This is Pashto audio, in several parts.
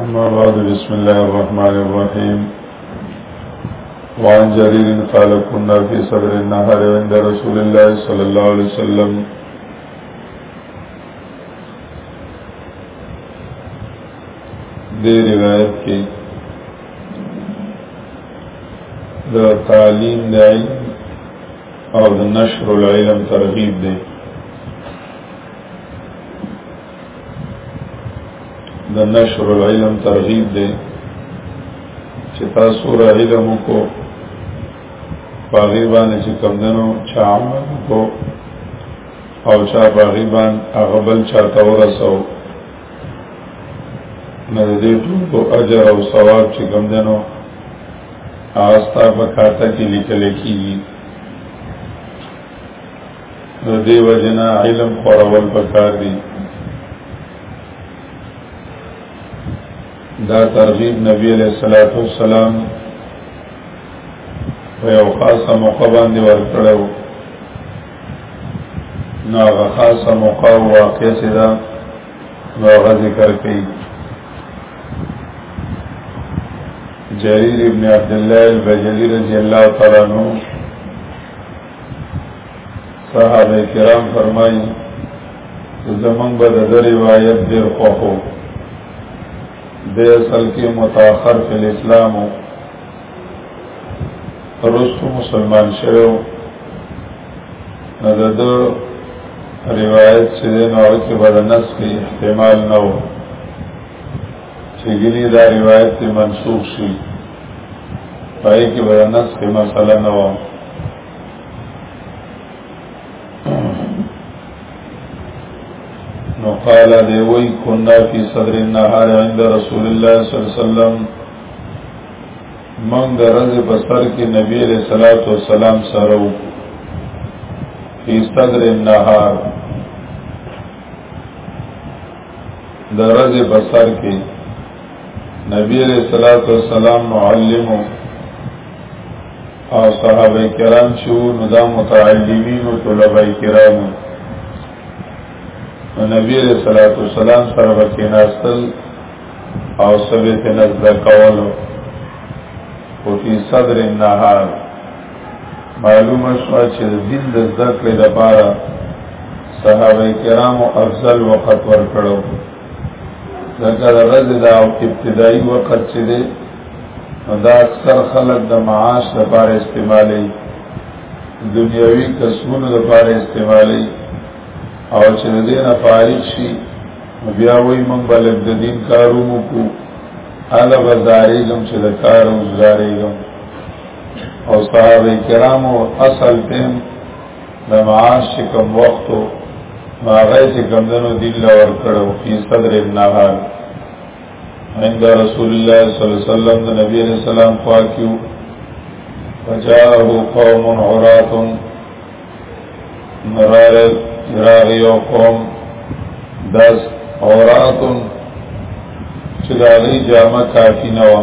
اما بعد بسم الله الرحمن الرحيم وعن جرير قال كنا في صدر النهر عند رسول الله صلى الله عليه وسلم دې روایت کې د تعلیم د علم او د نشر العلم ترغیب دی د نشر العلم ترغیب دی چې تاسو را علم کو پاغي باندې چې کم دنو چا عمل کو او چا پاغي باندې هغه بل چا تورسو نه دې ټول کو اجر او ثواب چې کم دنو آستا په کاته کې لیکل کیږي نو دی وجنا علم خورول پکار دی دا ترغیب نبی علیہ الصلوۃ والسلام په یو خاصه موقع باندې ورکړو نو هغه خاصه موقع او واقع سره نو هغه ذکر کړي جرير ابن عبد الله البجلي رضی الله تعالی عنہ صحابه کرام فرمایي چې زمونږ به د روایت ډېر خوښو د اصل کې متأخر فی الاسلام رستو مسلمان شوی نو د روایت چې نو کې بدنس کې احتمال نه و چې ګنې دا روایت ته منسوخ شي پای کې ورنس کې مسله نه و نو قال دی وی کنا فی صدر النهار عند رسول الله صلی الله علیه وسلم من د رز په سر کې نبی علیہ الصلوۃ والسلام سره و فی صدر النهار د ورځې په سر کې نبی علیہ الصلوۃ والسلام معلم او صحابه کرام چې نو دا متعلمین او طلبه کرام نو نبی علیہ الصلوۃ والسلام سره وکیناستل او سبه تنزد کولو او فی صدر النهار معلومه شوه چې د دین د زده کړې لپاره صحابه کرامو افضل وخت ورکړو ځکه د ورځې دا ابتدایي وخت چې دی نو دا اکثر خلک د معاش لپاره استعمالوي دنیوي کسبونو لپاره استعمالوي او چې د دې نه فارغ شي بیا وایي موږ به لږ د دین کارونه کوو هله به ځارېږم چې د کار وځارېږم او صحابه کرامو اصل تیم د معاش چې کوم وختو هغه چې کمدنو دین لور کړو په صدر ابن حال عند رسول الله صلی الله علیه وسلم د نبی علیہ السلام خوا کیو وجاءه قوم عرات مرار راغی او قوم دس عوراتن چې دا غي جامه کافی نه و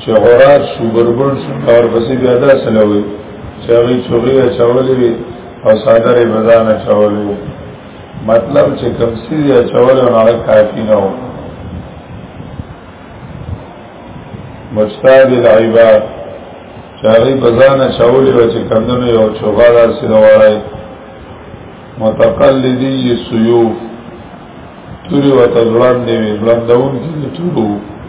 چې غورات شو بربند شو کار پسې بیا دا سلوي چې هغه چوغي چولې وي او صادر بدان چولې وي مطلب چې کم سي یا چولې نه هغه کافي نه و مجتهد العباد چې هغه بدان چولې و چې کم نه یو چوغا دا سلوي متقلدی سیوف توری و تزران دیوی بلندون کی تورو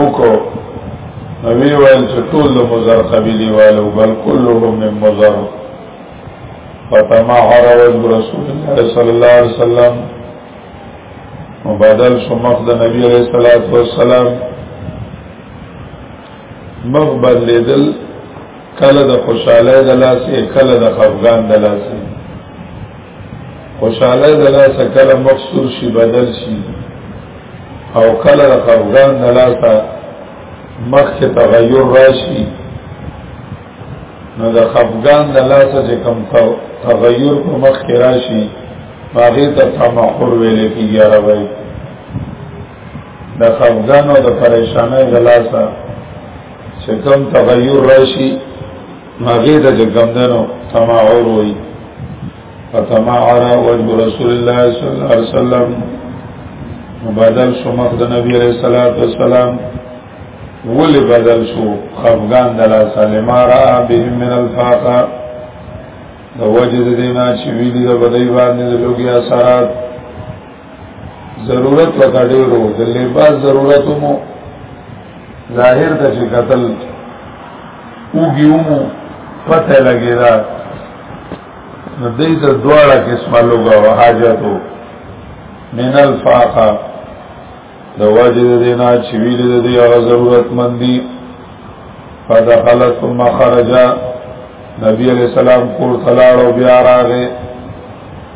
اوکو نبی ویل چې ټول د مزر قبیلی والو بل کلهم من مزر فتما حرود رسول الله صلی الله علیه وسلم مبادل شو مخ د نبی علیہ الصلوۃ والسلام مخ بدلیدل کله د خوشاله د لاسه کله د خفغان د لاسه خوشاله د لاسه کله مقصور شي بدل شي او کله د خفګان د لاسه مخ کې تغیر راشي نو د خفګان د لاسه چې کم تغیر په مخ کې راشي هغه ته تمحور ویل کېږي عربی د خفګان او د پریشانۍ د لاسه چې کم تغیر راشي هغه د جګمدنو تماعر وي فتماعر وجه رسول الله صلی الله علیه وسلم مبادل شو مخ د نبی علیہ الصلوۃ والسلام ول بدل شو خفغان د لا سلمارا به من الفاقه د وجه د دینا چې ویلی د بدای باندې د لوګي اثرات ضرورت وته ډیرو د لباس ضرورت مو ظاهر ته چې قتل وګیومو پته لګی دا نو دې ته دواړه قسم لوګا او حاجتو من الفاقه د واجب دینا چې ویل دې هغه ضرورت مندي فدخلت ثم خرج نبی علیہ السلام کور تلاړو بیا راغې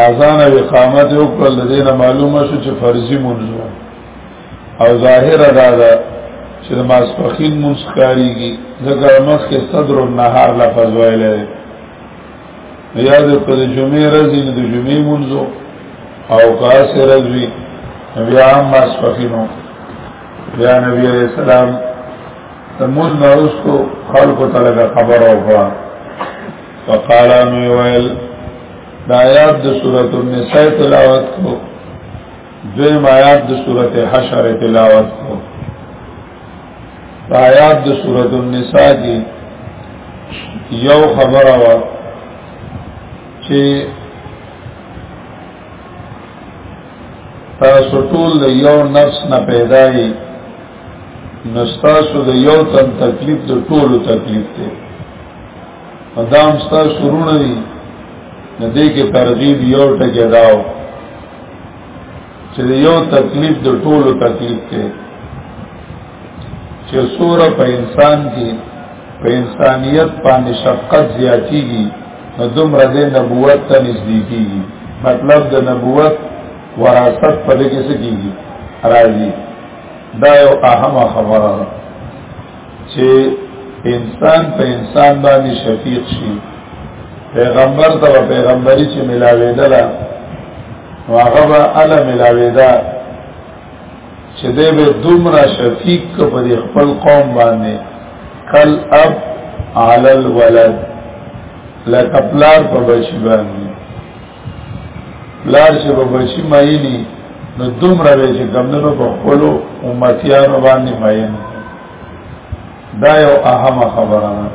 اذان او اقامت یو کول د دینه معلومه شو چې فرضي منځو او ظاهر ادا ده چې د ماسپخین منځ کاریږي ځکه مخ کې صدر النهار لفظ ویل دی یا د پر جمعې ورځې د جمعې منځو او کاسه ورځې بیا ماسپخینو بیا نبی علیہ السلام تموز نرستو خلقو تلقى خبر وفا فقالا نویویل دا آیات د سورۃ النساء تلاوت کو دویم آیات د سورۃ حشر تلاوت کو دا آیات د سورۃ النساء کې یو خبره وا چې تاسو ټول د یو نفس نه پیدا یې نستاسو د یو تن تکلیف د ټولو تکلیف دی دام ستا سرونه دي نه دې کې ترغیب یو ټکی داو چې یو تکلیف د ټولو تکلیف ته چې سوره په انسان کې په انسانیت باندې شفقت زیاتیږي نو دومره د نبوت ته نږدې کیږي مطلب د نبوت وراثت په دې کې څه کیږي راځي دا یو اهمه خبره ده چې انسان په انسان باندې شفیق شي پیغمبر ته پیغمبري چې ملاوېدل نو هغه به اله ملاوېدا چې دې به دومره شفیق په خپل قوم باندې کل اب علی الولد لکه پلار په بچی باندې لار چې په بچی ماینی نو دومره وی چې ګمندنو په خپل امتیانو باندې ماین دا یو اهمه خبره ده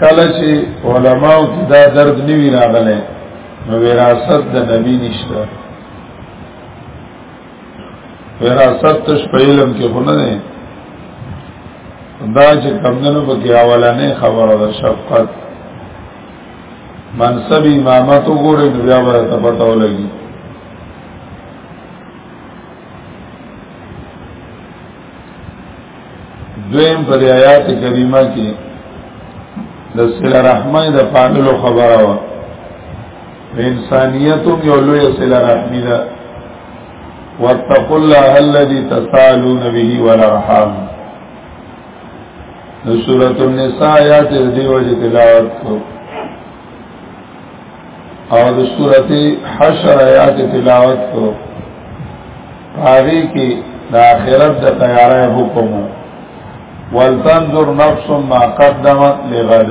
کله چې علماو کې دا درد نیوی راغله نو وراثت د نبی نشته وراثت تش په علم کې خونه نه دا چې کمندونو په کې اولانې خبره ده شفقت منصب امامت وګورئ نو بیا به ته پته ولګي دویم پر آیات کریمه کې د سل رحمه د فاضلو خبره وا انسانیت یو لوی سل رحمی ده واتقوا الله الذي تسالون به والارحام نو سورۃ النساء آیات دې وجه تلاوت کو او د سورۃ حشر آیات تلاوت کو هغه کې د آخرت د تیارې حکم ولتنظر نفس ما قدمت لغد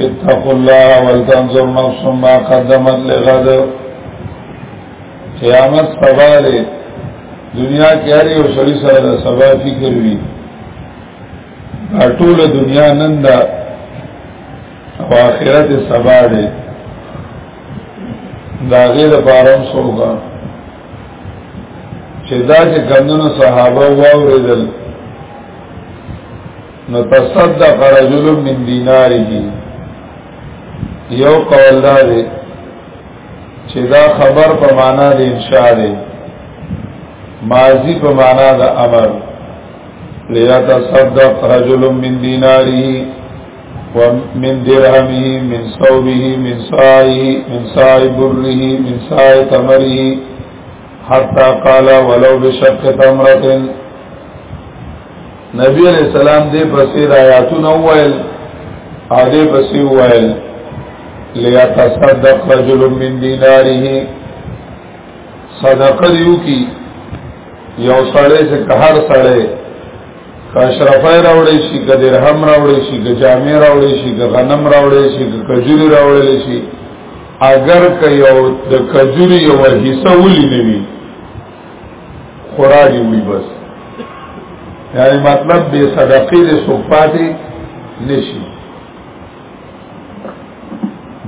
اتقوا الله ولتنظر نفس ما قدمت لغد قیامت سبا دی دنیا کې هر یو سړي سره د سبا فکر وي ټول دنیا نن دا او آخرت سبا دی دا غیر پارم سوګا چې دا چې کمنو صحابه واوریدل نو تصدق رجل من دیناره یو قول دا دی چې دا خبر په معنا د انشاء دی ماضی په معنا د امر ليتصدق رجل من دیناره ومن درهمه من صوبه من سائه من سائه بره من سائه تمره حتى قال ولو بشق تمرة نبی علیہ السلام دې پسې آیاتونه وویل او دې پسې وویل ليتصدق رجل من ديناره صدقه دیو کی یو سړی چې هر سړی کاشرفای راوړی شي که درهم راوړی شي که جامع راوړی شي که غنم راوړی شي که کجوري راوړی شي اگر که یو د کجوري یو حصہ ولې نه وي خوراګي وي بس یعنی مطلب به صدقې د صفاتې نشي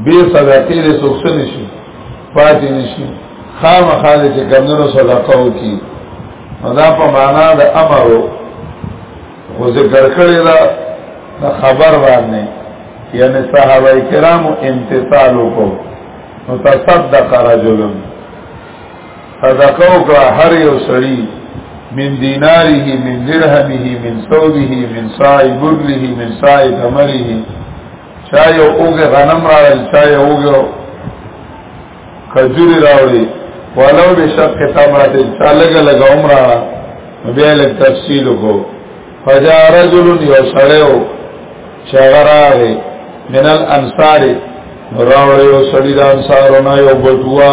به صدقې د صفات نشي پاتې نشي خام خاله چې کمنو صدقه وکي دا په معنا د امر خو ذکر کړی دا د خبر باندې یعنی صحابه کرامو امتثال وکړو نو تصدق رجلن صدقه وکړه هر یو سړی من دیناره من درهمه من ثوبه من سای برله من سای تمره چا یو اوګه غنم راړل چا یو اوګه کجوري راوړي ولو به شق تمرت چا لګ لګ عمره بیا له تفصیل کو فجا رجل یو سړیو چغراغه من الانصار راوړ یو سړی د انصارونو یو بټوا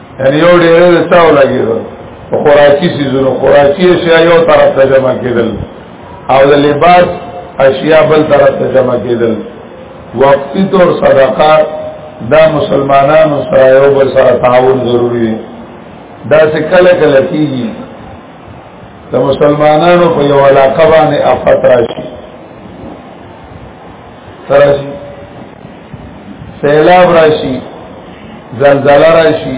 یعنی یو ډیره د چاو لګیدو خوراکي سيزونو خوراکي اشیاء یو طرف ته جمع کېدل او د لباس اشیاء بل طرف ته جمع کېدل وقتی طور صدقه دا مسلمانانو سره یو بل سره تعاون ضروری دی دا څه کله کله کیږي د مسلمانانو په یو علاقه باندې افات راشي ترشي سیلاب راشي زلزلہ راشي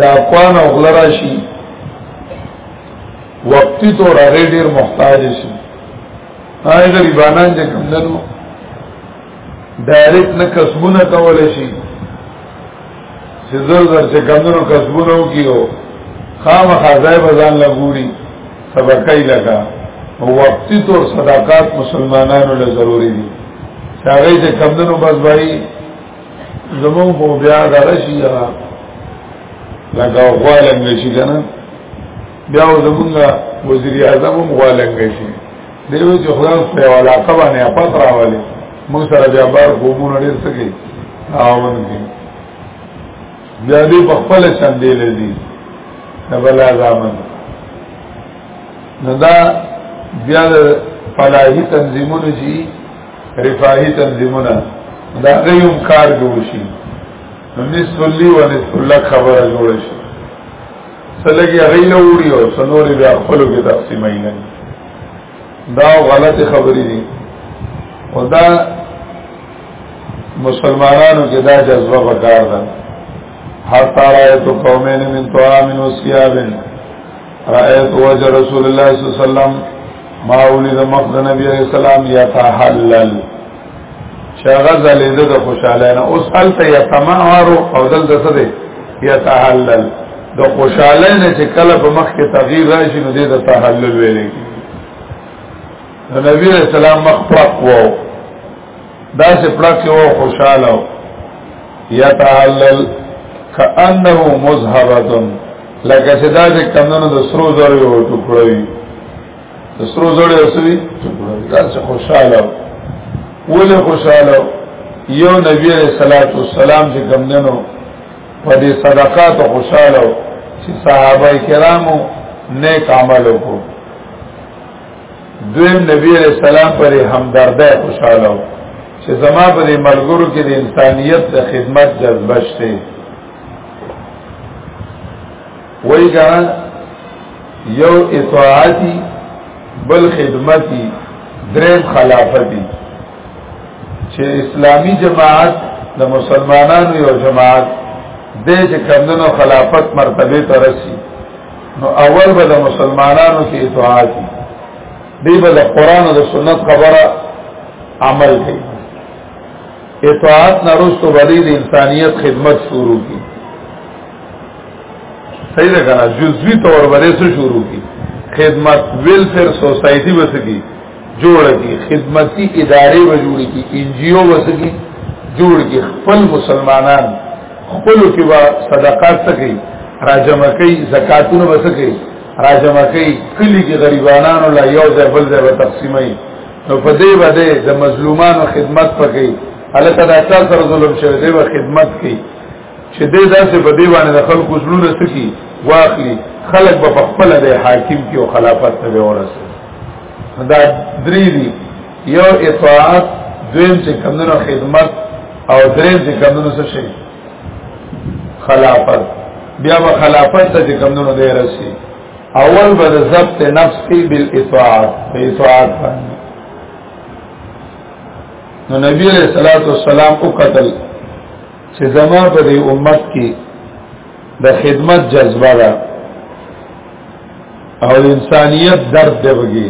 دا قوان او غل راشي وقتی تو راغی ډیر محتاج شي هاي غریبانان چې کم دنو ډایرکټ نه کسبونه کول شي چې زر زر چې کم دنو کسبونه وکيو خامخا ځای بزان لګوري سبقای لگا وقتی طور صداقات مسلمانانو له ضروری دي هغه چې کمندونو بس وای زمون په بیا درشي لگا غوالنګ شي کنه بیا زمونږه وزیر اعظم هم غوالنګ شي دیو چې خدای په علاقه باندې اپات راولي موږ سره بیا بار قومونه ډیر څه کوي او ونکي بیا دې په خپل شاندې لذي نه بلا زامن نه دا بیا د فلاحي تنظیمونو شي رفاهي تنظیمونه دا غيوم کار جوړ شي نصف لي و نصف لك خبره جوړ شي سلګي غي له وړي او سنوري بیا خپل کې تقسیمای نه دا غلط خبرې دي او دا مسلمانانو کې دا جذبه وکړ ده هر طرح تو قومین من طعام و سیاب رأیت وجه رسول الله صلی الله علیه وسلم ما ولید مخد نبی علیہ السلام یتحلل چې هغه زلیده د خوشاله نه اوس الته یتمهارو او دلته څه دی یتحلل د خوشاله نه چې کله په مخ کې تغییر راشي نو دې د تحلل ویلې د نبی رسول الله مخ پاک وو دا چې پړک وو خوشاله یتحلل کأنه مذهبتن لکه چې دا چې کمنو د سرو زرو ټوکړوي د سرو زړه اوسوي تاسو خوشاله ولې خوشاله یو نبی علیہ الصلوۃ والسلام چې ګمندنو په دې صدقات خوشاله چې صحابه کرامو نیک عمل وکړو دویم نبی علیہ السلام پر همدردی خوشاله چې زما په دې ملګرو کې د انسانیت د خدمت جذبه شته وای ګان یو اطاعتی بل خدمتی دریم خلافتی چې اسلامی جماعت د مسلمانانو یو جماعت د چې کمندونو خلافت مرتبه ته رسی نو اول به د مسلمانانو کې اطاعت دی به د قران او د سنت خبره عمل کوي اطاعت نرستو بلی د انسانیت خدمت شروع کی صحیح ده کنه جزوی تور باندې څه شروع کی خدمت ویلفیر سوسایټي وسکی جوړ کی خدمتي ادارې و جوړ کی ان جی او وسکی جوړ کی خپل مسلمانان خپل کې وا صدقات سکی راجم کوي زکاتونه وسکی راجم کوي کلی کې غریبانو لا یو ځای بل ځای تقسیمای نو په دې باندې د مظلومانو خدمت پکې الکه دا څل سره ظلم شوی دی خدمت کوي چې دې داسې په دی باندې د خلکو زړونه سکی واخلي خلک به په خپل د حاکم کې او خلافت ته ورسي دا درې دي یو اطاعت دویم چې کمونو خدمت او دریم چې کمونو څه شي خلافت بیا به خلافت ته چې کمونو دی رسي اول به ضبط نفس کی بالاطاعت په اطاعت باندې نو نبی علیہ الصلوۃ والسلام او قتل چې زما په دې امت کې د خدمت جذبه ده او انسانیت درد دی وګي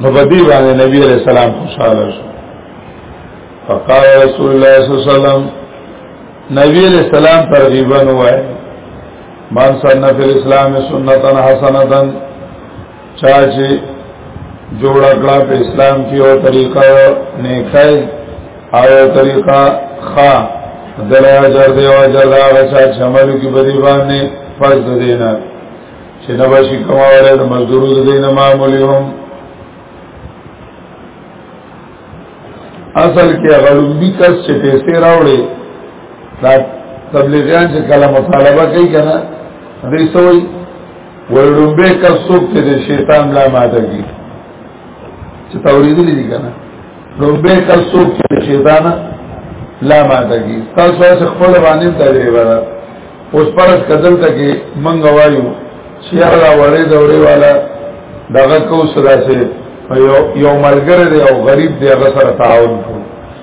نو په دې باندې نبی عليه السلام خوشاله شو فقال رسول الله صلی الله علیه وسلم نبی علیہ السلام ترغیبا وای من سنت الاسلام سنتا حسنتا چا چې جوړ کړه په اسلام کې او طریقه نیکای او طریقه خا دلا اجر دی او اجر دا غچا چې عمل کې بدی باندې فرض دینا چې نو شي کومواله د مزدورو د دینه معمولی هم اصل کې غلوبي کس چې پیسې راوړي دا تبلیغیان چې کله مطالبه کوي کنه دې سوې ورډوبه کا څوک چې د شیطان لا ماده کی چې توریدلی دي کنه ډوبه کا څوک چې د شیطان لا ماده کی تاسو څه خپل باندې ته دی ورا اوس پرس کدل ته کې منګ وایو چې هغه وړې دورې والا دغه کو سره سه یو ملګری دی او غریب دی هغه سره تعاون کوي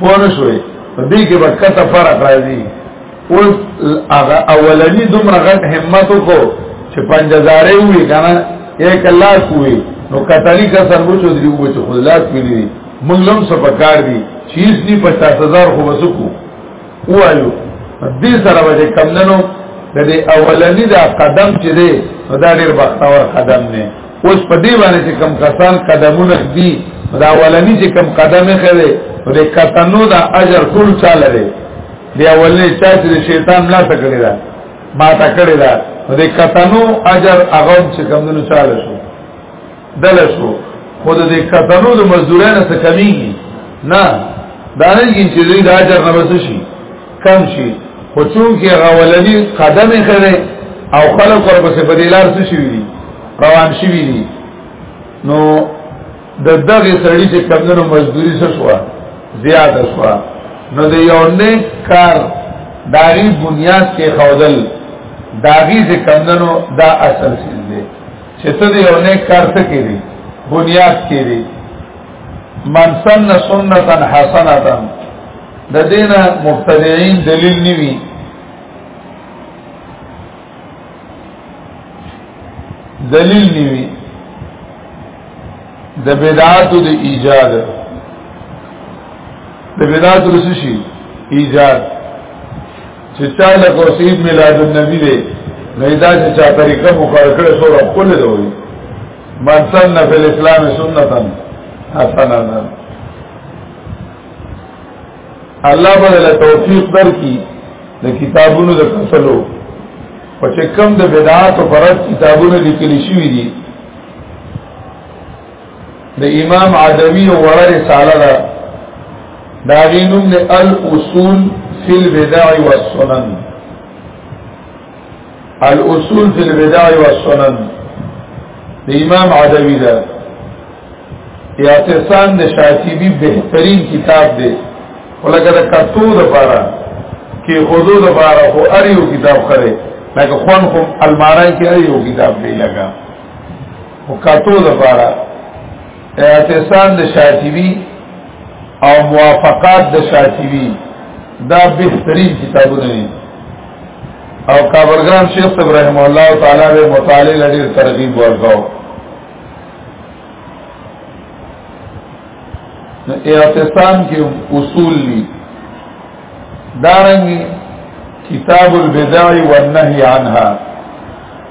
پوه شوي په دې کې به کته فرق راځي اوس هغه اولنی دومره غټ همت وکړو چې پنځزارې وي کنه یې کلا کوي نو کتلی کا سرمو چو دی وو چې خلاص پیلی مونږ لم سپکار دي چیز ني 50000 خو وسکو وایو دې سره به کم ننو د دې اولنی دا قدم چې دی دا ډېر بختور قدم دی اوس په دې باندې چې کم کسان قدمونه دي دا اولنی چې کم قدم یې خره د کتنو دا اجر ټول چاله دی دی اولنی چا چې شیطان لا تکړه دا ما تکړه دا د کتنو اجر هغه چې کم ننو چاله شو دله شو خود دې کتنو د مزدورانو څخه کمیږي نه دا نه کیږي چې دې د اجر نه بس شي کم شي خو چون کې غولنی قدم خره او خلق ورپسې په دې لار څه شي دي روان شي دي نو د دغه سړی چې کمونو مزدوري څه شو زیاته شو نو د یو نیک کار داغي بنیاد کې خودل داغي چې کمونو دا اصل شي چې ته دې یو نیک کار څه کړي بنیاد کړي من سن سنتا حسنه د دینه مبتدعين دلیل نیوي دلیل نیوي د بدعاتو د ایجاد د بدعاتو د شي ایجاد چې چا له کوسید میلاد النبی دی نه دا چې چا طریقه مقرر کړې سو رب کول دی وي من سن فی الاسلام سنتا حسنا الله بدل توفیق درکې د کتابونو د فصلو په چې کم د بدعات او فرض کتابونه لیکل شوی دي د امام عدوی وړه رساله ده دا غینوم د الاصول فی البدع والسنن الاصول فی البدع والسنن د امام عدوی ده اعتصام د شاطبی بهترین کتاب دی ولکه د کتو د پاره کې خودو د پاره خو اړیو کتاب خره لکه خوان خو المارای کې اړیو کتاب دی لګا وکاتو لپاره اعتصام د شاطبی او موافقات د شاطبی دا بهترین کتابونه دي او کابرګرام شیخ ابراهیم الله تعالی به مطالعه لري ترغیب ورکاو نو اعتصام کې اصول دي دارنګي کتاب البدع والنهي عنها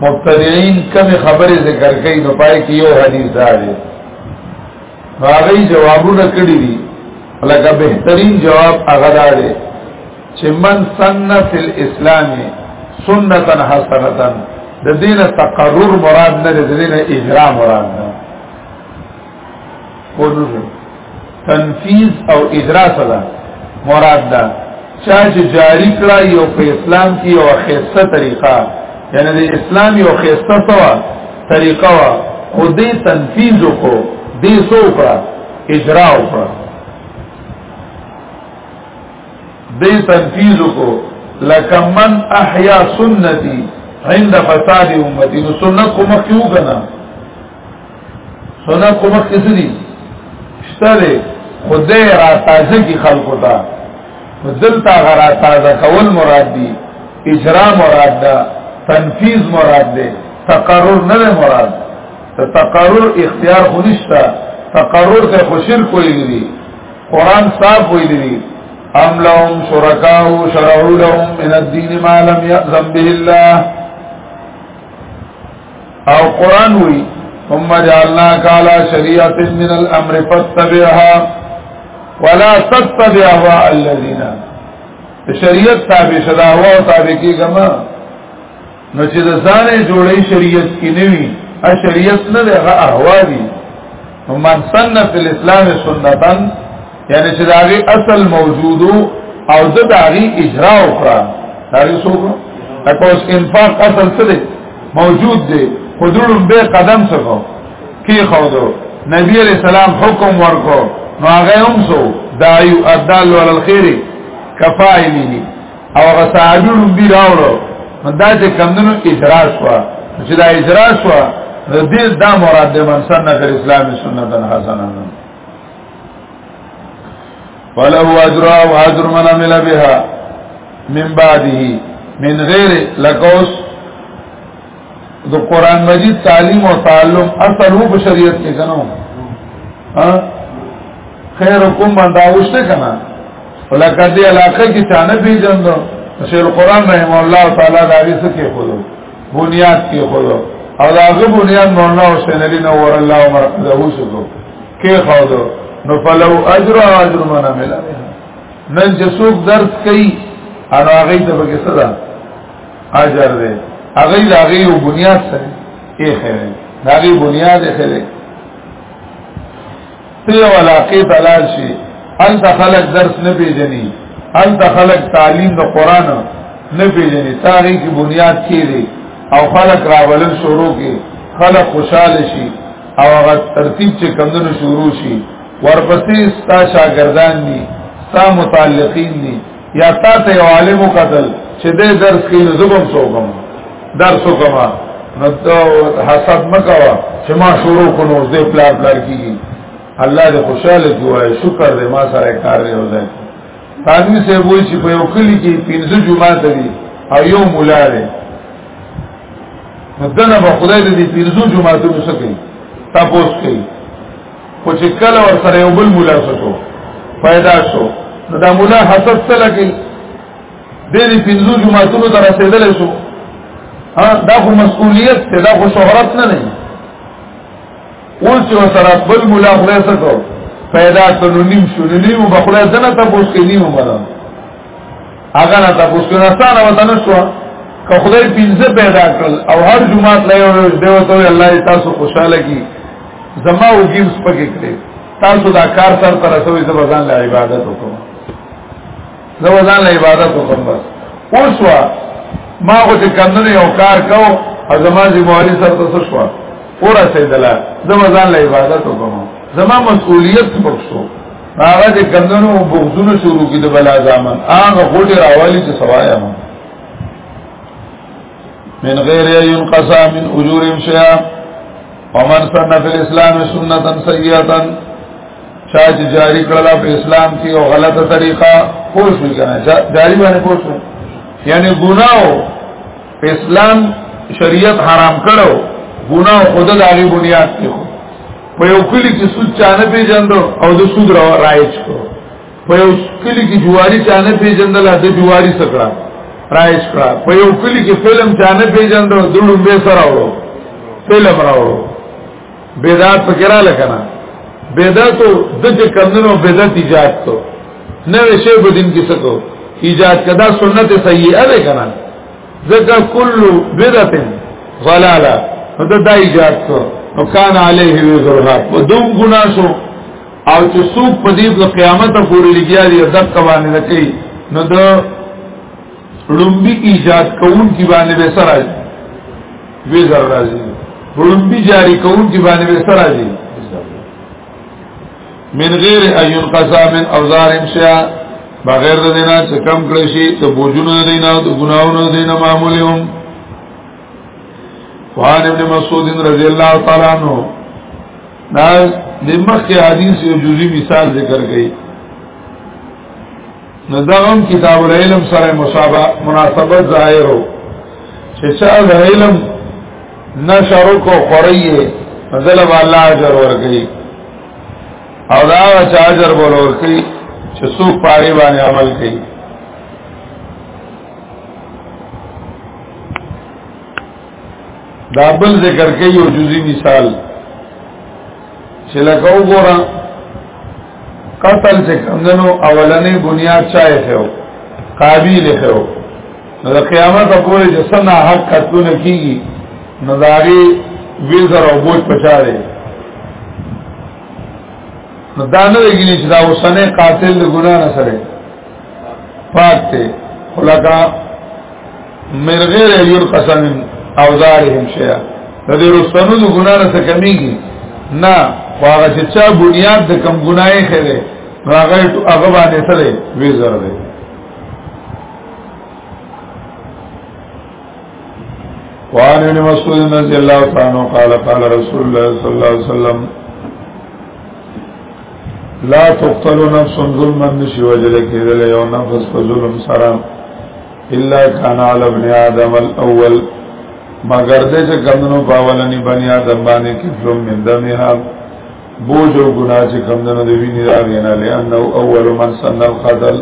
مبتدعين کم خبرې ذکر کوي نو پای کې یو حدیث راځي هغه جوابونه کړی دي لکه بهترین جواب هغه دی چې من سن فی الاسلام سنتا حسنتا د دین تقرر مراد نه د دین اجرا مراد نه قول شو تنفیذ او اجرا سره مراد ده چا چې جاری کړه یو په اسلام کې یو خیسته طریقه یعنی د اسلام یو خیسته سوا طریقه وا خو دې تنفیذ کو دې سو کړه اجرا وکړه دې تنفیذ کو لکمن احیا سنتی عند فساد امتی نو سنت کو مخیو کنا سنت خو مخ کسی دی شتا دی خدای را تازه کی خلقو تا دلتا غرا تازه کول مراد دی اجرا مراد دا تنفیذ مراد دی تقرر نه مراد ته تقرر اختیار خو نشتا تقرر ته خو شرک ویلی دی قرآن صاحب ویلی دی ام لهم شرکاو شرعو لهم من الدین ما لم یأذن به اللہ او قران وی ثم جعلنا کالا شریعت من الامر فاتبعها ولا تتبع اهواء الذين شریعت تابع شدا هوا او تابع کیګما نو چې د ځانې جوړې شریعت کې نیوي ا شریعت نه ده هغه اهوا دي من سن فی الاسلام سنتا یعنی چې داغي اصل موجود او د داغي اجرا وکړه داغي څوک اپوس انفاق اصل څه دی موجود دی حضور به قدم څخه کی خو دو نبی علیہ السلام حکم ورکو نو هغه هم سو دایو ادل ول الخير کفایلی او هغه صحابي لومبي راوړو دا چې کمندونو اعتراض شو چې دا اعتراض شو د دې دا مراد د من سنت اسلامي سنت حسنه فله اجر او اجر من عمل بها من بعده من غیر لکوس د قران مجید تعلیم او تعلم اصل وو په شریعت کې کنه ها خیرکم باندې اوسته کنه ولکه دې علاقه کې چانه پیژند شیخ القران رحم الله تعالی دا وی څه کې خو بنیاد کې خو او دا غو بنیاد مولانا حسین علی نور الله عمر له شو کې خو نو فلو اجر اجر من عمل نن چې څوک درس کوي هغه ته به څه ده اجر دی هغه د هغه یو بنیاد سره یې خره دا هغه بنیاد یې خره ته علاقه تلال شي انت خلق درس نه پیژني انت خلق تعلیم د قران نه پیژني تاریخ کی بنیاد کې دی او خلق راولن شروع کې خلق خوشاله شي او هغه ترتیب چې کمونو شروع شي ورپسې ستا شاګردان دي ستا متعلقین دي یا تاسو یو عالم قتل چې دې درس کې زبم سوګم درس وکم نو حسد مکوا چې ما شروع کو نو دې پلان پلان کیږي الله دې خوشاله جوړه شکر دې ما سره کار دی وځي تاسو سه وای چې په یو کلی کې پنځه جمعه دی او یو مولا دی مدنه به خدای دې پنځه جمعه ته وسکي تاسو کوي خو چې کله ور سره یو بل مولا شو پیدا شو نو دا مولا حسد څه لګي د دې پنځو جماعتونو تر رسیدل شو ها دا خو مسؤلیت ته دا خو شهرت نه نه اوس چې ور سره بل مولا خدای سره پیدا کړو نیم شو نیم بخره دنه تاسو کې نیم مرام هغه نه تاسو نه ستانه وته نشو که خدای پینځه پیدا کړ او هر جمعه ته یو ورځ دیو ته الله تاسو خوشاله کی زما او جیم سپکې کړې تاسو دا کار سره تر سوې زبردان له عبادت وکړو زبردان له عبادت وکړو بس اوس وا ما او چې کندنې او کار کو او زما ذمہواری سره تاسو شو اور سیدلا زبردان له عبادت وکړو زما مسئولیت پکښو هغه د کمنو بغزونو شروع کړي د بلا زامن هغه غوټه راوالي چې سوایا ما من غیر ينقص من اجور شيئا ومن سن في الاسلام سنه سيئه چا چې جاری کړل په اسلام کې او غلطه طریقه پوه شو کنه جاری باندې پوه شو یعنی ګناو اسلام شریعت حرام کړو ګناو خود د هغه بنیاد کې په یو کلی کې سود چانه پیژند او د سود را رایج کو په یو کلی کې جواری چانه پیژند لا د جواری سکړه رایج کړه په یو کلی کې فلم چانه پیژند او دړو به سره وړو فلم راوړو بدعت پکرا لکنه بدعت د چې کمنو بدعت ایجاد کو نو شی په دین کې سکو ایجاد کدا سنت صحیح اره کنه ذکر کل بدعت ضلاله دا دا ایجاد کو او کان علیه وزرها و دوم گنا شو او چې څوک په دې د قیامت پورې لګیا دی عزت کوانه نه کوي نو دا لومبي ایجاد کوون کی باندې به سره راځي وزر راځي لومبي جاری کوون کی باندې به سره راځي من غیر ایون قصا من اوزار امشیا بغیر د دینا چې کم کړی شي د بوجونو د دینا د ګناونو د دینا معمولی هم وان ابن مسعود رضی الله تعالی عنہ دا د مخکې حدیث یو جزئی مثال ذکر کړي نو دا هم کتاب العلم سره مصابه مناسبت ظاهرو چې چا د علم نشر کو خوريه نزل الله اجر ورکړي او دا چا اجر ورکړي چې څوک پاره باندې عمل کوي دا بل ذکر کوي او جزئی مثال چې لکه وګورئ قتل چې کمدنو اولنې بنیاد چا یې خو قابل خو نو د قیامت پورې چې سنا حق قتلونه کیږي نو داغي ویزر او بوج پچا دی نو دا نه لګی چې دا وسنه قاتل ګناه نه سره پاک ته خلقا مرغیر یور قسم او دارهم شیا د دې رسنو د ګنا نه څه کمیږي نه هغه چې چا بنیاد د کم ګناي خره هغه هغه باندې سره وی زر دی وعن ابن مسعود رضي الله عنه قال قال رسول الله صلى الله عليه وسلم لا تقتل نفس ظلما نشي وجل کېدل یو نفس په ظلم سره الا كان على ابن ادم الاول مگر دې چې کمنو باولني بني ادم باندې کفلم من دمها بوج او ګنا چې کمنو دې ویني دا غنا لانه اول من سن القتل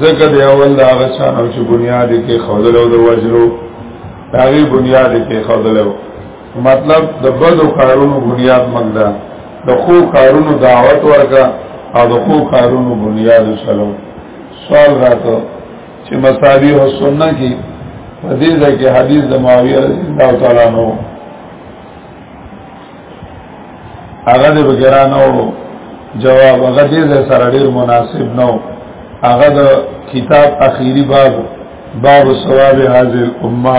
زکه دی اول دا هغه شان او چې بنیاد کې خودلو د وجلو هغه بنیاد کې خودلو مطلب د بدو کارونو بنیاد مګدا د خو کارونو دعوت ورکا او د خو کارونو بنیاد سلام سوال راته چې مصابيح السنه کې په دې ځای کې حدیث د معاویه رضی الله تعالی عنہ هغه د بګرانو جواب هغه دې سره ډیر مناسب نو هغه د کتاب اخیری باب باب ثواب هذه الامه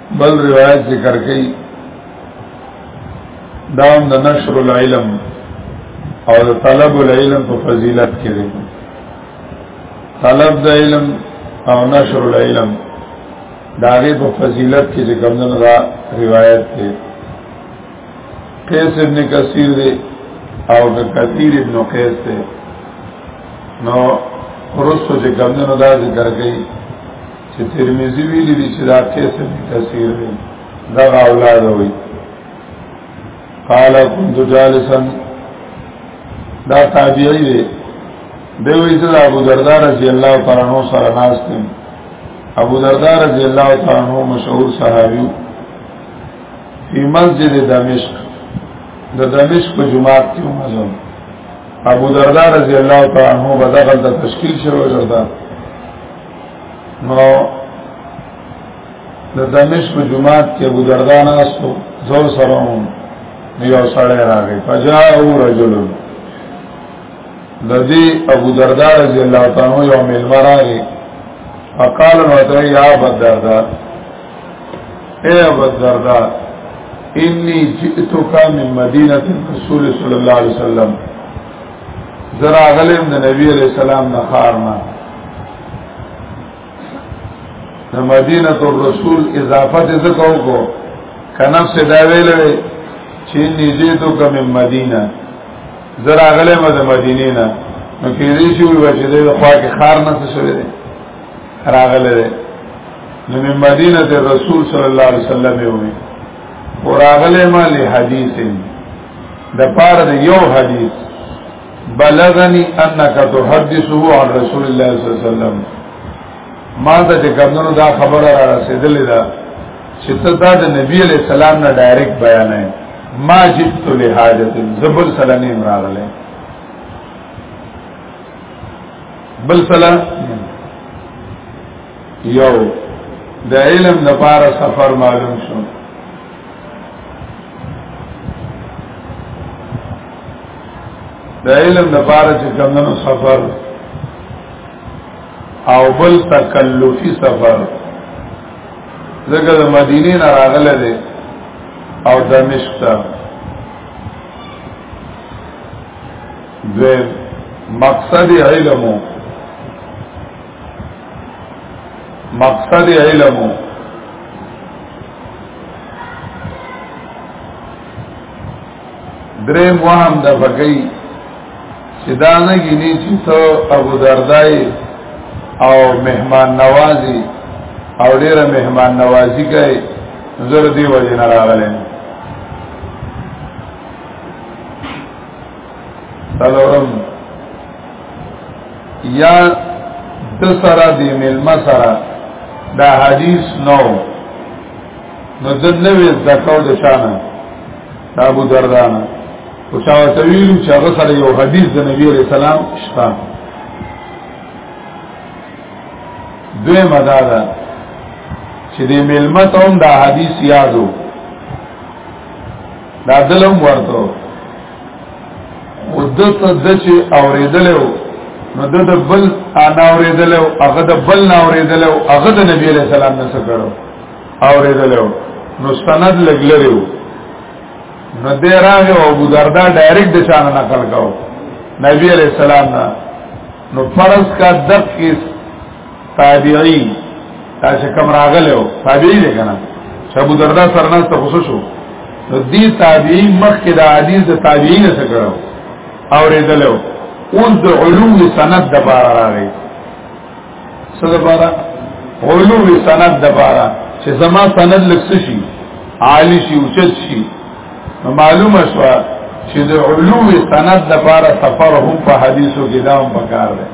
بل روایت ذکر کړي دام د نشر العلم او د طلب العلم په فضیلت کې دی طلب د علم او نشر العلم داغه په فضیلت کې چې کومنه را روایت دی قیس ابن کثیر دی او د کثیر ابن قیس دی نو رسو چې کومنه دا ذکر کړي چې ترمذی ویلي دي چې دا قیس بن کثیر دی دا اولاد وي قال كنت جالسا دا تابعی دی دی وی چې ابو دردار رضی الله تعالی عنہ سره ناس دی ابو دردار رضی الله تعالی عنہ مشهور صحابي په مسجد دمشق د دمشق په جماعت کې مزم ابو دردار رضی الله تعالی عنہ بدغل د تشکیل شروع کړه نو د دمشق په جماعت کې ابو دردا ناستو زور سره هم یو سړی راغی فجاءو رجل د دې ابو دردا رضی الله تعالی یو ملما راغی فقال له یا ابو دردا اے ابو دردا انی جئتک من مدینه رسول صلی الله علیه وسلم زرا غلم د نبی علیہ السلام نه خارمه د مدینه الرسول اضافه دې زکو کو کنف سے دا ویل وی چې نږدې تو کوم مدینه زرا اغله مده مدینه نه نو کې دې شو چې د خوا کې خار نه څه شوی دی راغله دی نو من مدینه ته رسول صلی الله علیه وسلم یې وی او راغله ما له حدیث د پاره د یو حدیث بلغني انك تحدثه عن رسول الله صلی الله علیه وسلم ما ته چې کمنو دا خبره را رسیدلې ده چې ته دا د نبی علی السلام نه ډایرکټ بیان نه ما جئت له حاجت زبر سلنی راغله بل سلا یو د علم لپاره سفر معلوم شو د علم د بار چې کمنو سفر او بل تکلفي سفر ځکه د مدینې نه راغله ده او دمشق ته دویم مقصد علمو مقصد علمو دریم وهم د فقہی چې دا نه غني چې ته ابو دردای او مهمان نوازی او ډیر مهمان نوازی کوي زر دی وجه نه راغلی سلام یا د سره د ملما سره دا حدیث نو نو د نوې زکاو د شانه ابو دردانه او چا تویل چې هغه سره یو حدیث د نبی علیہ السلام شته دوی مدادا چې د ملما ته هم دا حدیث یادو دا دلم ورته او دته د چې اوریدل او نو د بل انا اوریدل او هغه د بل نه اوریدل او هغه د نبی علیہ السلام نه سره اوریدل او نو سند لګلریو نو دې راغه او ابو دردا ډایرکټ د چانه نقل کاو نبی علیہ السلام نه نو فرض کا دقیق تابعی دا چې کوم راغلو تابعی دی کنه چې ابو دردا سرناس ته خصوص شو نو دی تابعی مخ کې د حدیث د تابعی نه څه کړو او ریدلو اوس د علوم سند د بار راغی څه د بار علوم سند د بار چې زما سند لکس شي عالی شي اوچت شي معلومه شو چې د علوم سند د بار سفر هم په حدیثو کې داوم پکار دی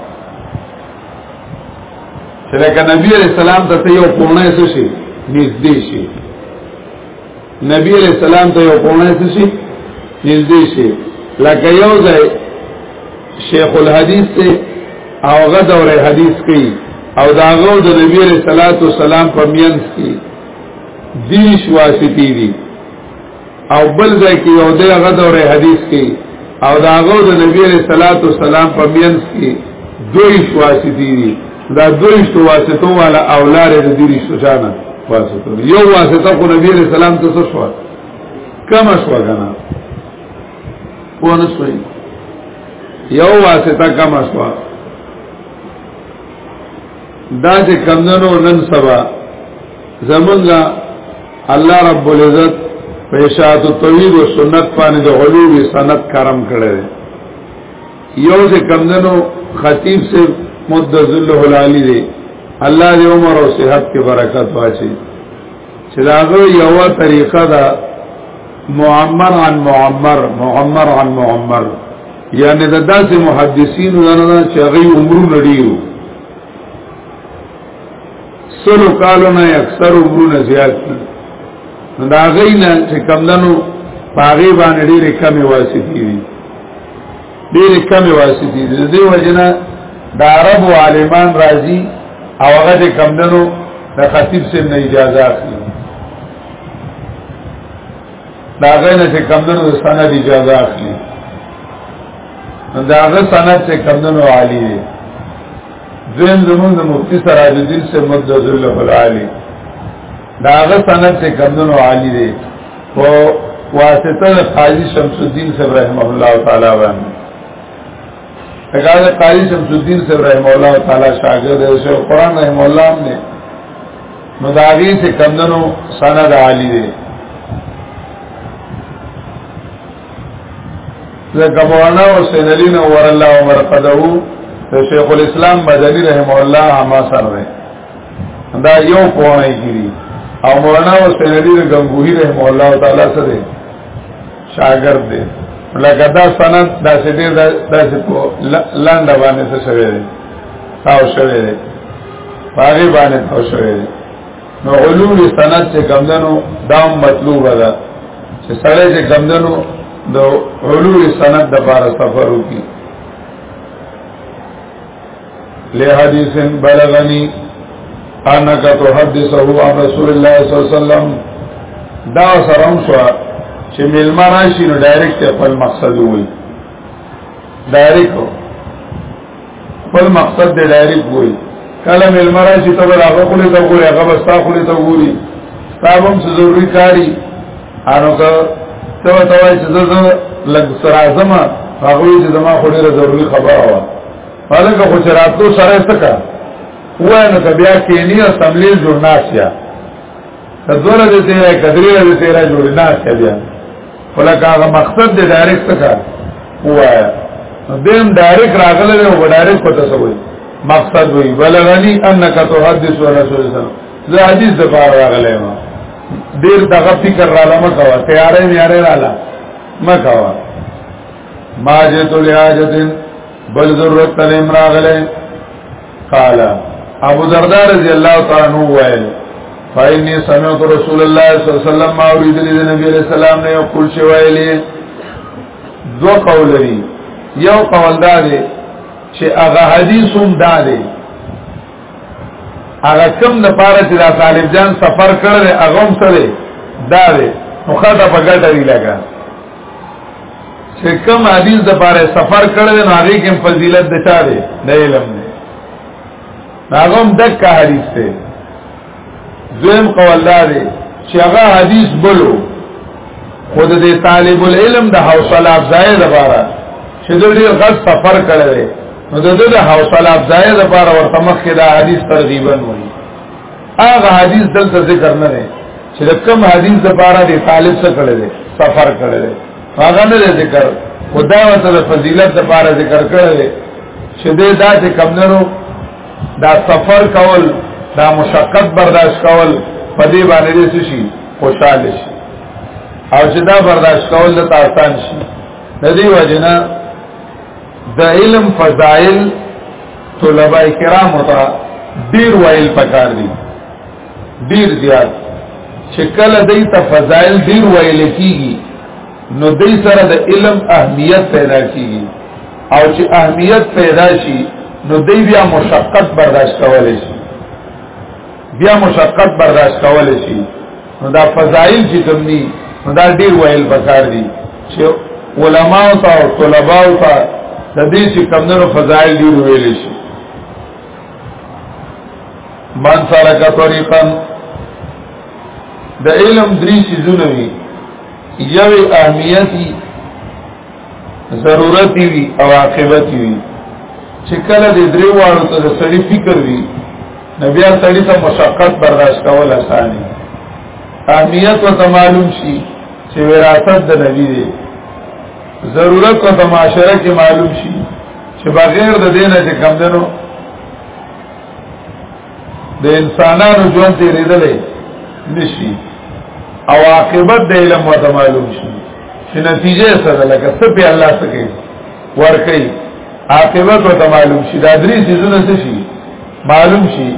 چې لکه نبی علیہ السلام ته یو پونه څه شي نږدې شي نبی علیہ السلام ته یو پونه څه شي نږدې شي لکه یو ځای شیخ الحدیث ته او غد اور حدیث کوي او داغو د نبی علیہ الصلوۃ والسلام په مینس کې دیش واسطی دي او بل ځای کې یو دی هغه دوره حدیث کې او دا هغه د نبی علیہ الصلوۃ والسلام په مینس کې دوی شواسي دي دا دوی شو واسطو والا اولاد د دې رشتو شانه واسطو یو واسطه خو نبی علیہ السلام ته څه شو کم شو غنا پونه شوی یو واسطه کم شو دا چې کمندونو نن سبا زمونږه الله رب العزت په اشاعت التوحید او سنت باندې د علوم سند کرم کړی یو څه کمندنو خطیب سے مد ذل العالی دی الله دې عمر او صحت کې برکت واچي چې داغه یو طریقه ده معمر عن معمر معمر عن معمر یعنی د داسې محدثینو نه چې هغه عمرونه ډیرو سلو کالو نه اکثر عمرونه زیات دي دا غینا چې کمندنو پاغي باندې ډېرې کمې واسطې دي ډېرې کمې واسطې دي د دې وجنه د عرب عالمان راضي او هغه چې کمندنو د خطیب سره نه اجازه اخلي دا غینا چې کمندنو د سند اجازه اخلي دا غ سند چې کمندنو عالی دی دویم زمون د مفتی سراج الدین سے مد ذل العالی داغه سند ته کمنو عالی دی او واسطه قاضی شمس الدین سے رحمه الله تعالی باندې اګه قاضی شمس الدین سے رحمه الله تعالی شاګرد دی شیخ قران رحمه الله نے مداغی سے کمنو سند عالی دی ځکه مولانا حسین علی نور الله عمر قدو د شیخ الاسلام مدنی رحم الله هما سره ده دا یو پونه کیږي او مولانا حسین علی غنگوهی رحم الله تعالی سره شاګرد دی لکه دا سند دا سیدی دا سیدو لانده باندې څه شوی دی او شوی دی باغی باندې او شوی دی نو علوم سند چې کمدنو دا مطلوب ده چې سړی چې کمدنو د علوم سند د بار سفر وکي له حدیث بلغنی انک تحدثه عن رسول الله صلی الله علیه وسلم دا سره شو چې ملما راشي نو ډایرکټ خپل مقصد وایي ډایرکټ خپل مقصد دی ډایرک وای کله مل مرا چې ته بل هغه خله ته ګوري هغه بس تا خله ته ګوري تابم څه ضروری کاری انو که ته ته وای چې زه لګ سره اعظم هغه چې زما خو ډیره ضروری خبره وا هغه خو چې راتلو سره څه وای نو بیا کې نه اسمبلی جوړناسیا دوله دې تیرې کډرې دې تیرې جوړناسیا بیا ولکه هغه مقصد دی ډایرکټ څه وایا دیم ډایرکټ راغله او ډایرکټ پته سوې مقصد وی بلغنی انک تحدث رسول الله صلی الله علیه وسلم زه حدیث د پاره راغله ما ډیر دغه فکر را لمه کوا تیارې میارې را لا ما کوا ما جه تو لحاجت بل ضرورت تلیم راغله قال ابو درداء رضی الله تعالی عنہ وائل فإني سمعت رسول الله صلی الله علیه وسلم ما اريد للنبي عليه السلام نے یقول شی وائلی دو قول لري یو قول دا دی چې هغه حدیث هم دا دی هغه کم د پاره چې دا طالب جان سفر کړل هغه هم سره دا دی نو خدا په ګټه لري لګا چې کوم حدیث د پاره سفر کړل نو هغه کې فضیلت د چا دی د علم دی هغه هم دک حدیث دی زم قول دی چې هغه حدیث بلو خود دې طالب العلم د حوصله افزای لپاره چې د ډیر غټ سفر کړل نو د دې د حوصله افزای لپاره ورته مخکې دا حدیث ترغیبا وایي هغه حدیث دلته ذکر نه دی چې د کوم حدیث لپاره د طالب څخه کړی دی سفر کړی دی هغه نه ذکر خدای وته د فضیلت لپاره ذکر کړی دی چې د داسې کمنرو دا سفر کول دا مشقت برداشت کول په دې باندې دې شي خوشاله شي او چې دا برداشت کول د آسان شي د دې وجنه د علم فضائل طلبه کرام ته ډیر ویل پکار دي ډیر زیات چې کله دای ته فضایل ډیر ویل کیږي نو دای سره د علم اهمیت پیدا کیږي او چې اهمیت پیدا شي نو دای بیا مشقت برداشت کولای شي بیا مشقت برداشت کولای شي نو دا فضایل چې کوم دي نو دا ډیر ویل پکار دي چې علما او طلباء او د دې چې کمندونو فضایل ډیر ویل شي من سره کا طریقا د علم درې سيزونه وي یو اهمیتي ضرورت وي او عاقبت وي چې کله د درې واړو ته د سړي فکر وي نبي سړي ته مشقت برداشت کول اسانه اهمیت او معلوم شي چې وراثت د نبی دی ضرورت او معاشره کې معلوم شي چې بغیر د دینه چې کم دنو د انسانانو ژوند تیرېدلې نشي او عاقبت د علم وته معلوم شي چې نتیجه سره لکه څه په الله سکے ور کوي عاقبت وته معلوم شي دا درې سيزونه څه شي معلوم شي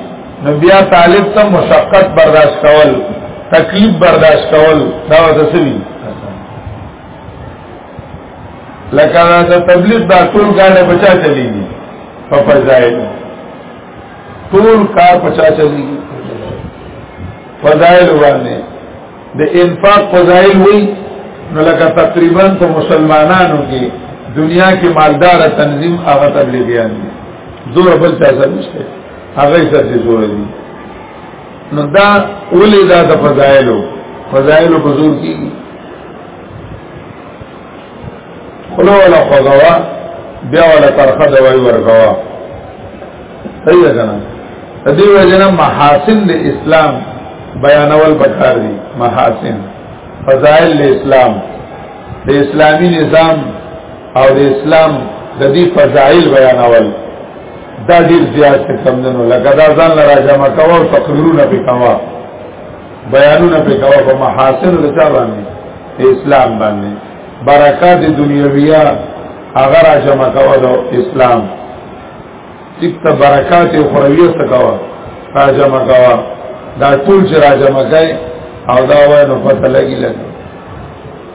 نو بیا طالب ته مشقت برداشت کول تکلیف برداشت کول دا وته سوي لکه دا تبلیغ دا ټول غاړه بچا چلیږي په فضائل ټول کار بچا چلیږي فضائل باندې د انفاق فضائل وی نو لکه تقریبا په مسلمانانو کې دنیا کې مالدار تنظیم هغه تبلیغیان دي زور بل چا سره نشته هغه یې سره زور دي نو دا ولې دا د فضائلو فضائلو په زور کې خلو ولا خوغوا بیا ولا ترخه دوای ورغوا صحیح ده کنه دې وجنه محاسن د اسلام بیانول پکار دي محاسن فضائل اسلام د اسلامی نظام او د اسلام د دې فضائل بیانول دا ډیر زیات څه کم نه لګا دا ځان لراجمه کاوه تقریرونه پکاوه بیانونه په کاوه په محاسن د چا باندې اسلام باندې برکات دنیویه هغه را جمع کاوه د اسلام ټیک ته برکات اخرویه څه کاوه را جمع کاوه دا ټول چې را جمع کای او دا وای نو پته لګی لګی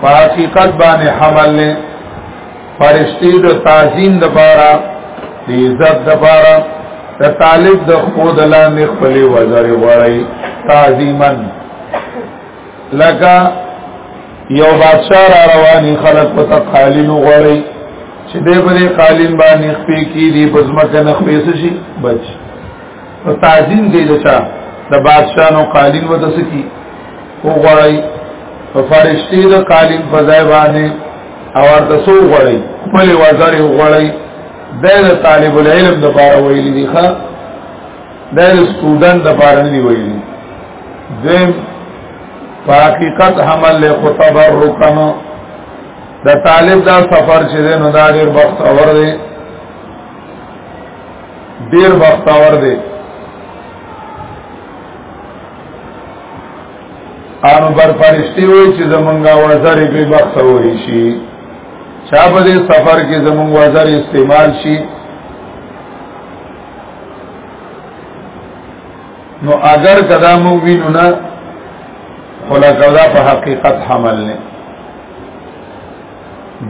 په حقیقت باندې حمل نه فرشتي د تعظیم د پاره د عزت د پاره د طالب د خود لاندې خپل وزر وړي تعظیما لکه یو بادشاہ را رواني خلق په تقالین وړي چې دې په قالین باندې خپې کې دي بزمکه نخپې شي بچ او تعظیم کوي دچا د بادشاہانو قالین و دسکی او غړی او فرشتي د قالین په ځای باندې او ورته سو غړی خپل وزر او غړی د طالب العلم د پاره ویلي دي ښا د سټوډنټ د پاره نه ویلي دیم په حقیقت حمل له تبرکم د طالب دا سفر چې نو دا ډیر وخت اور دی ډیر بختاور دی انو بر پرشتي وای چې زمونږه وزرې په بخت وای شي چا په دې سفر کې زمونږ وزر استعمال شي نو اگر کدا مو وینو نه خلا کدا په حقیقت حمل نه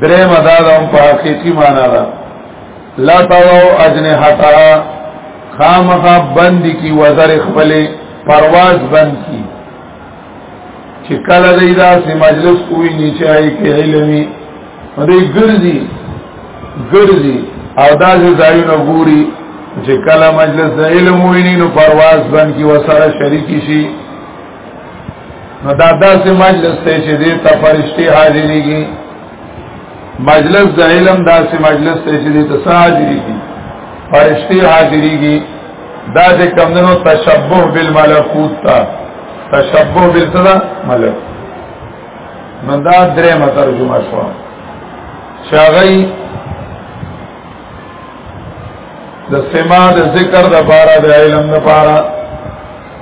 درې مدا دا په حقيقي معنا ده لا تاو اجنحتها خامخا بند کی وزر خپل پرواز بند کی چې کله دې دا سي مجلس کوی نیچای کې علمي دې ګرځي ګرځي او دا ځایونه ګوري چې کله مجلس د علم ویني نو پرواز بند کی وسره شریک شي نو دا داسې مجلس ته چې دې ته فرشتي حاضرېږي مجلس د علم داسې مجلس ته چې دې ته حاضرېږي فرشتي حاضرېږي دا چې کمندونو تشبه بالملکوت تا تشبه بالصدا ملک نو دا درې مترجمه شو شاغي د سما د ذکر د بارا د علم د بارا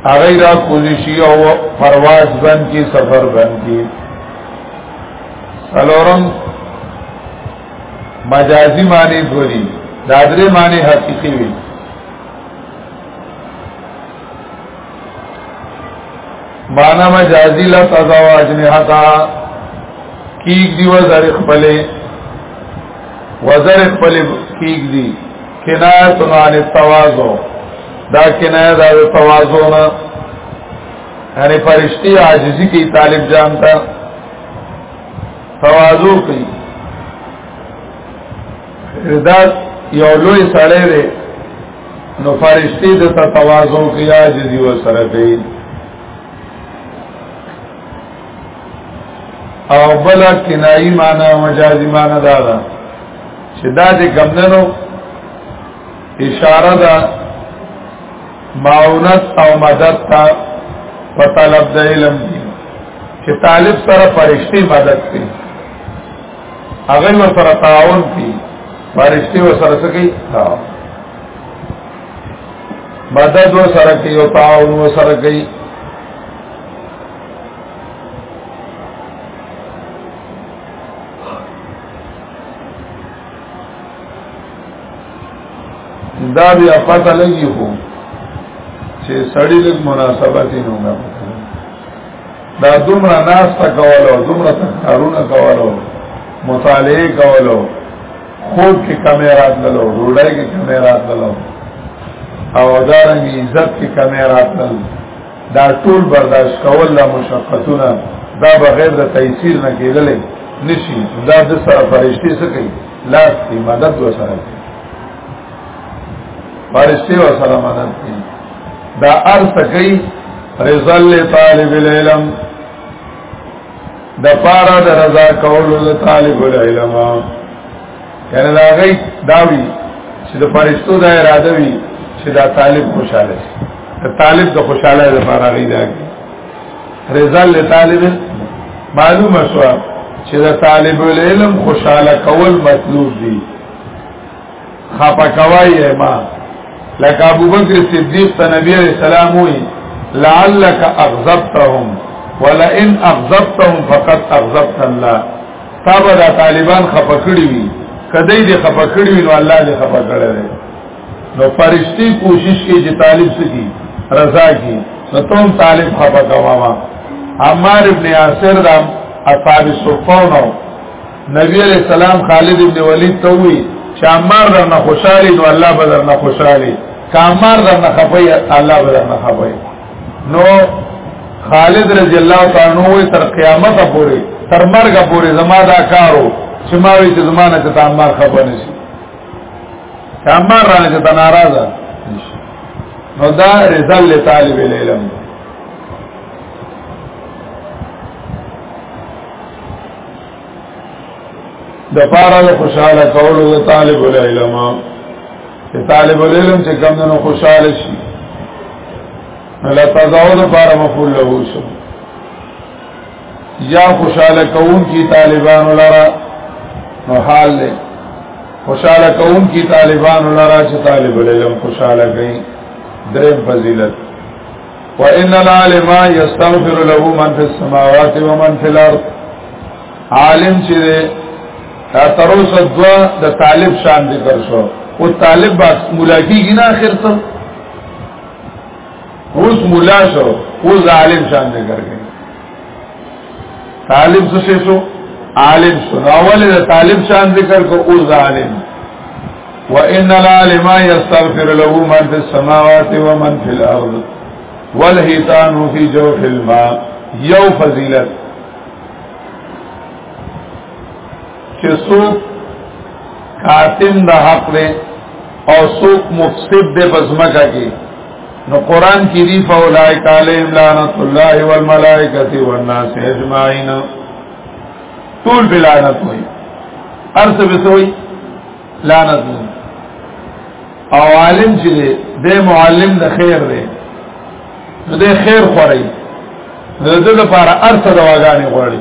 هغه را کوزشي او پرواز بند کی سفر بند کی سلورم مجازی معنی دوری دادره معنی حقیقی وی معنی مجازی لطزا و اجنحتا کیگ دی وزر اخبلی وزر اخبلی کیگ دی کنایت عن التواضع دا کنایت عن التواضع نه یعنی فرشتي عاجزي کوي طالب جان ته تواضع کوي دا یو لوی سړی دی نو فرشتي د تواضع کوي عاجزي وسره کوي او بلا کنائی مانا مجازی مانا دادا چې دا دې ګمندنو اشاره ده معاونت او مدد ته په طلب د علم کې چې طالب سره فرشتي مدد کوي هغه ور سره تعاون کوي فرشتي ور سره سکی مدد ور سره کوي او تعاون ور سره کوي دا بیا پته لګي خو چې سړی لږ مناسبت یې نه دا دومره ناس تا کولو دومره تکارونه کولو مطالعه کولو خوب کې کمیرات للو روډای کې کمیرات للو او دارنګ عزت کې کمیرات للو دا ټول برداشت کول لا مشقتونه دا بغیر د تیسیر نه کېدلې نشي دا د سره فرشتي څه کوي لاس دی مدد و سره کوي فرشتي و سره مدد کوي دا ارث کوي رزل طالب العلم د پارا د رضا کولو د طالب العلم یعنی دا غي داوی چې د فرشتو دا اراده وي چې دا طالب خوشاله شي د طالب د خوشاله لپاره غي دا رضا له طالب معلومه شو چې دا طالب العلم خوشاله کول مطلوب دي خپا کوي ما لکه ابو بکر صدیق ته نبی علیہ السلام وی لعلک اغضبتهم ولئن اغضبتهم فقد اغضبت الله تا به دا طالبان خپه کړي وي کدی دې خپه کړي وي نو الله دې خپه کړي دی نو فرشتي کوشش کوي چې طالب سکی رضا کی نو تم طالب خپه کواوا عمار ابن یاسر دا اصحاب صفون او نبی علیہ السلام خالد ابن ولید ته وی چې عمار در نه خوشاله نو الله به در نه خوشاله کامار در نه خپي الله به در نه خپي نو خالد رضی الله تعالی عنہ تر قیامت پورې تر مرګ پورې زما دا کارو چې ما وی چې زمانه ته عمر خبر نشي عمر رانه چې ناراضه نو دا رضا لطالب العلم د پاره د خوشاله کولو د طالب العلم چې طالب العلم چې کم نه خوشاله شي لا تزاو د پاره مفعول له شو یا خوشاله کون کی طالبان لرا نو حال له خوشاله کون کی طالبان لرا چې طالب العلم خوشاله کړي درې فضیلت وان العالم يستغفر له من في السماوات ومن في الارض عالم چې تر اوسه دوا د طالب شان ذکر شو او طالب بس ملاقات نه اخر ته اوس مولا شو اوس عالم شان ذکر کړي طالب څه شي سو عالم سو اول د طالب شان ذکر کو او ظالم وان العالم يستغفر له من في السماوات ومن في الارض والهيتان في جوف الماء یو فضیلت چې څوک قاتم د حق له او څوک مفسد د بزمکه کې نو قران کې دی فولای کاله لعنت الله والملائکه والناس اجمعین ټول بلانت وای ارث به سوی لعنت او عالم چې دی معلم د خیر دی نو د خیر خوري د دې لپاره ارث دواګانې غواړي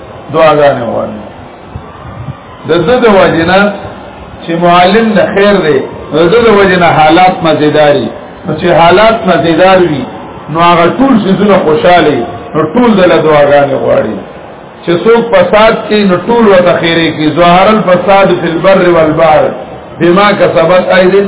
دعاګانې وایي د زړه د وجنه چې معلم د خیر دی د زړه د وجنه حالات مزیداری نو چې حالات مزیدار وي نو هغه ټول سيزونه خوشاله نو ټول د دعاګانې غواړي چې څوک فساد کې نو ټول وته خیره کې ظاهر الفساد فی البر والبحر بما کسبت ايدن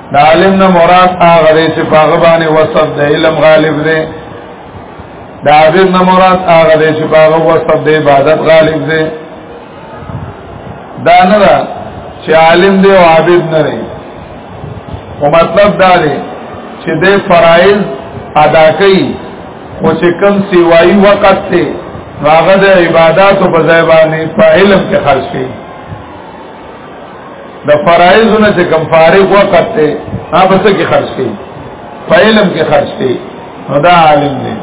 دا علم نه مراد هغه دی چې هغه باندې وصف د علم غالب دی دا عبادت نه مراد هغه دی چې هغه وصف د عبادت غالب دی دا نه دا چې عالم دی او عابد نه دی او مطلب دا دی چې د فرایض ادا کوي خو چې کم سیوایي وخت ته هغه د عبادت او بځای باندې په علم کې خرج کوي د فرایض نه چې کم فارغ وخت ته هغه څه کې خرج کړي په علم کې خرج کړي نو دا عالم دی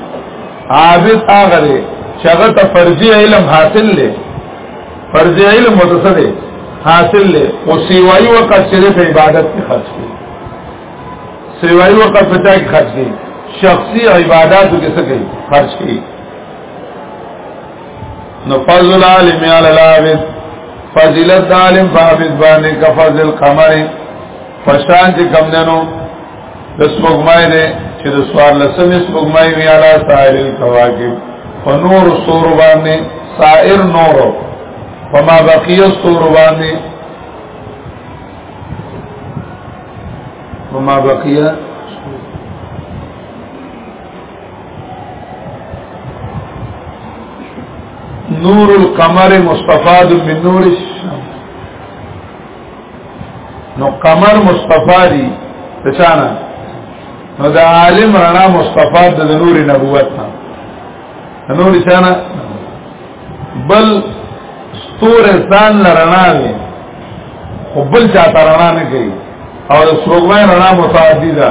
عابد هغه دی چې هغه ته فرضي علم حاصل لې فرضي علم متصل دی حاصل لې او سیوای وخت چې په عبادت کې خرج کړي سیوای وخت په ځای کې خرج کړي شخصي عبادتو کې څه کوي خرج کړي نو فضل العالم علی العابد فضیلت د عالم په عابد باندې کا فضل القمر فشان چې کم دنو د سپوږمۍ نه چې د سوار لسمې سپوږمۍ وی علی سائر الكواكب فنور سور باندې سائر نور فما بقي السور باندې فما بقي نور القمر مستفاد من نور الشمس نو قمر مستفادی پچانا نو دا عالم رنا مستفاد د نور نبوت نه نور چانا بل ستور ځان لرنا وي خو بل چاته رنا نه کوي او د سوګوي رنا متعدی ده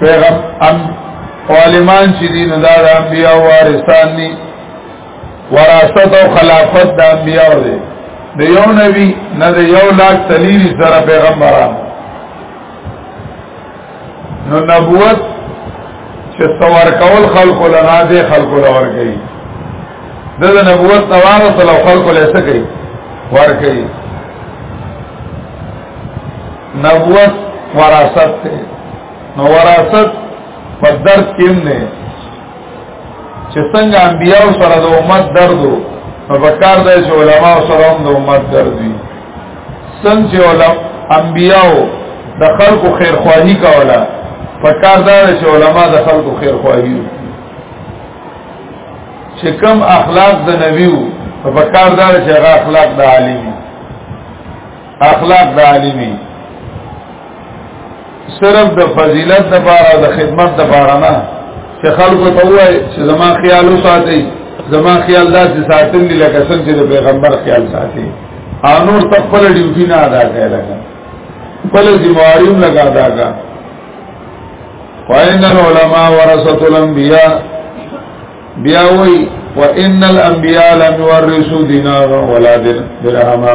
پیغام ام عالمان چې دین دا د انبیا وارثان دي وراثت او خلافت د انبیا دی د یو نبی نه د یو لاک تلیری سره پیغمبران نو نبوت چې څوار کول خلق له نه دي خلق له ور کوي د نبوت توار سره خلق له څه کوي ور کوي نبوت وراثت ته نو وراثت په درد کې نه چې څنګه انبیاء سره د امت درد وو نو په کار دی چې علما سره هم د امت درد وي څنګه چې علما انبیاء د خلکو خیر خواهی کوله په کار دی چې علما د خلکو خیر خواهی چې کم اخلاق د نبیو په کار دی چې هغه اخلاق د عالمي اخلاق د عالمي صرف د فضیلت د بارا د خدمت د بارا نه چې خلکو ته وایي چې زما خیال وساتي زما خیال داسې ساتل دي لکه څنګه چې د پیغمبر خیال ساتي انور خپل ډیوټي نه ادا کوي لکه خپل ذمہواری هم لگا ادا کا وان العلماء ورثه الانبیاء بیا وی وان الانبیاء لم يورثوا دینارا ولا درهما